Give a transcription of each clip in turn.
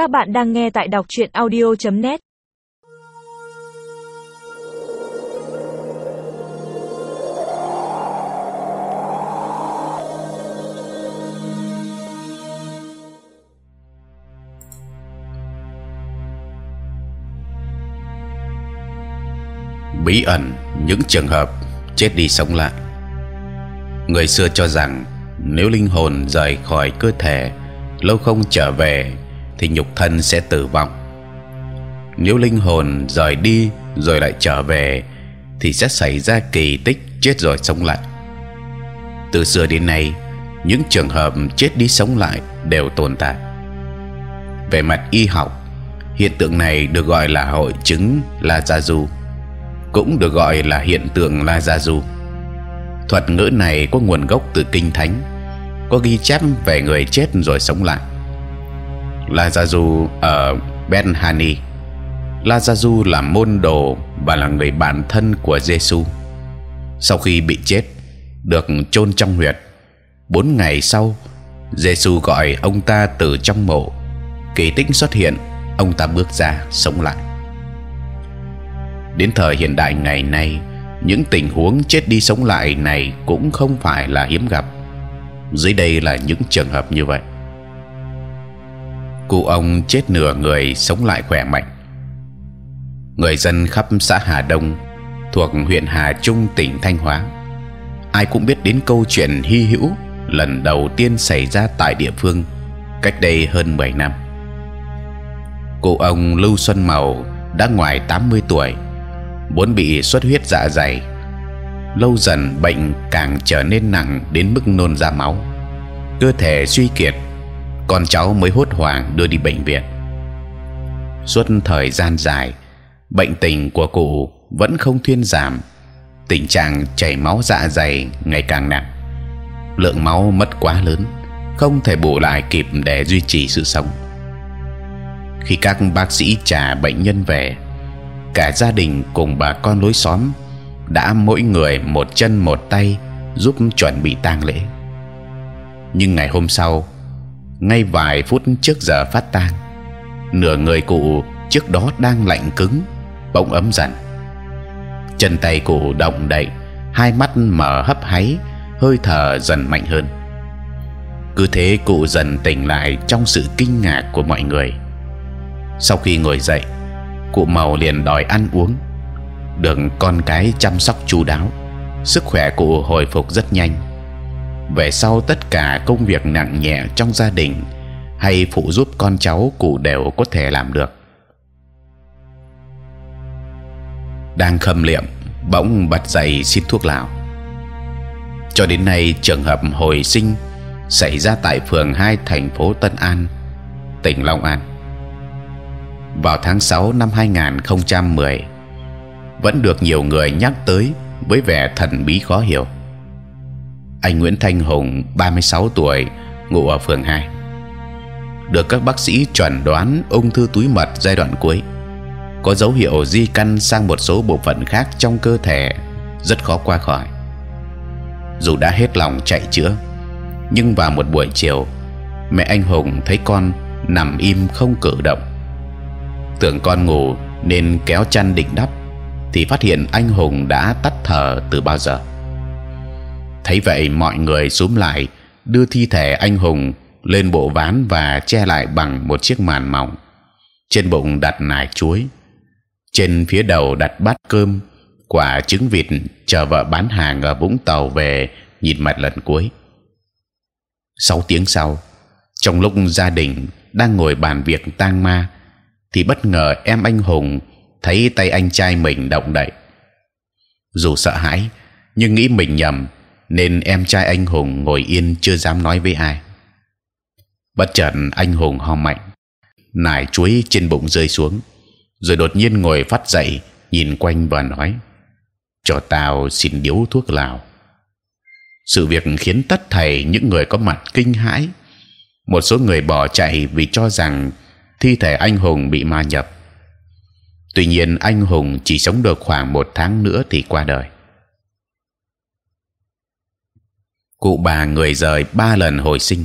Các bạn đang nghe tại đọc truyện audio.net. bí ẩn, những trường hợp chết đi sống lại người xưa cho rằng nếu linh hồn rời khỏi cơ thể, lâu không trở về thì nhục thân sẽ tử vong nếu linh hồn rời đi rồi lại trở về thì sẽ xảy ra kỳ tích chết rồi sống lại từ xưa đến nay những trường hợp chết đi sống lại đều tồn tại về mặt y học hiện tượng này được gọi là hội chứng Lazaru, cũng được gọi là hiện tượng Lazaru. Thuật ngữ này có nguồn gốc từ kinh thánh, có ghi chép về người chết rồi sống lại. La ở ờ, Ben Hani. La là môn đồ và là người bạn thân của Giêsu. Sau khi bị chết, được chôn trong huyệt. Bốn ngày sau, Giêsu gọi ông ta từ trong mộ. Kỳ tích xuất hiện, ông ta bước ra sống lại đến thời hiện đại ngày nay những tình huống chết đi sống lại này cũng không phải là hiếm gặp dưới đây là những trường hợp như vậy cụ ông chết nửa người sống lại khỏe mạnh. Người dân khắp xã Hà Đông thuộc huyện Hà Trung, tỉnh Thanh Hóa, ai cũng biết đến câu chuyện hy hữu lần đầu tiên xảy ra tại địa phương cách đây hơn 10 năm. Cụ ông Lưu Xuân Màu đã ngoài 80 tuổi, muốn bị xuất huyết dạ dày, lâu dần bệnh càng trở nên nặng đến mức nôn ra máu, cơ thể suy kiệt con cháu mới hốt hoảng đưa đi bệnh viện. Suốt thời gian dài bệnh tình của cụ vẫn không thuyên giảm. Tình trạng chảy máu dạ dày ngày càng nặng. Lượng máu mất quá lớn không thể bù lại kịp để duy trì sự sống. Khi các bác sĩ trả bệnh nhân về cả gia đình cùng bà con lối xóm đã mỗi người một chân một tay giúp chuẩn bị tang lễ. Nhưng ngày hôm sau, ngay vài phút trước giờ phát tang, nửa người cụ trước đó đang lạnh cứng, bỗng ấm dần. Chân tay cụ động đậy, hai mắt mở hấp háy, hơi thở dần mạnh hơn. cứ thế cụ dần tỉnh lại trong sự kinh ngạc của mọi người. Sau khi ngồi dậy, cụ màu liền đòi ăn uống được con cái chăm sóc chu đáo sức khỏe cụ hồi phục rất nhanh về sau tất cả công việc nặng nhẹ trong gia đình hay phụ giúp con cháu cụ đều có thể làm được. Đang khâm liệm bỗng bật dậy xin thuốc lào. Cho đến nay trường hợp hồi sinh xảy ra tại phường 2 thành phố Tân An, tỉnh Long An. Vào tháng 6 năm 2010 vẫn được nhiều người nhắc tới với vẻ thần bí khó hiểu. Anh Nguyễn Thanh Hùng, 36 tuổi, ngụ ở phường 2, được các bác sĩ chuẩn đoán ung thư túi mật giai đoạn cuối, có dấu hiệu di căn sang một số bộ phận khác trong cơ thể, rất khó qua khỏi. Dù đã hết lòng chạy chữa, nhưng vào một buổi chiều, mẹ anh Hùng thấy con nằm im không cử động. Tưởng con ngủ nên kéo chăn định đắp thì phát hiện anh hùng đã tắt thở từ bao giờ thấy vậy mọi người xúm lại, đưa thi thể anh hùng lên bộ ván và che lại bằng một chiếc màn mỏng. Trên bụng đặt nải chuối, trên phía đầu đặt bát cơm, quả trứng vịt chờ vợ bán hàng ở vũng tàu về nhìn mặt lần cuối. Sáu tiếng sau, trong lúc gia đình đang ngồi bàn việc tang ma, thì bất ngờ em anh hùng thấy tay anh trai mình động đậy. Dù sợ hãi, nhưng nghĩ mình nhầm nên em trai anh hùng ngồi yên chưa dám nói với ai bất chợt anh hùng ho mạnh, nải chuối trên bụng rơi xuống, rồi đột nhiên ngồi phát dậy, nhìn quanh và nói, cho tao xin điếu thuốc lào sự việc khiến tất thầy những người có mặt kinh hãi một số người bỏ chạy vì cho rằng thi thể anh hùng bị ma nhập. Tuy nhiên anh hùng chỉ sống được khoảng một tháng nữa thì qua đời. Cụ bà người rời ba lần hồi sinh.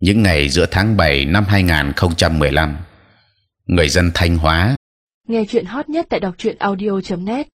những ngày giữa tháng 7 năm 2015 người dân Thanh Hóa nghe chuyện hot nhất tại đọc truyện audio .net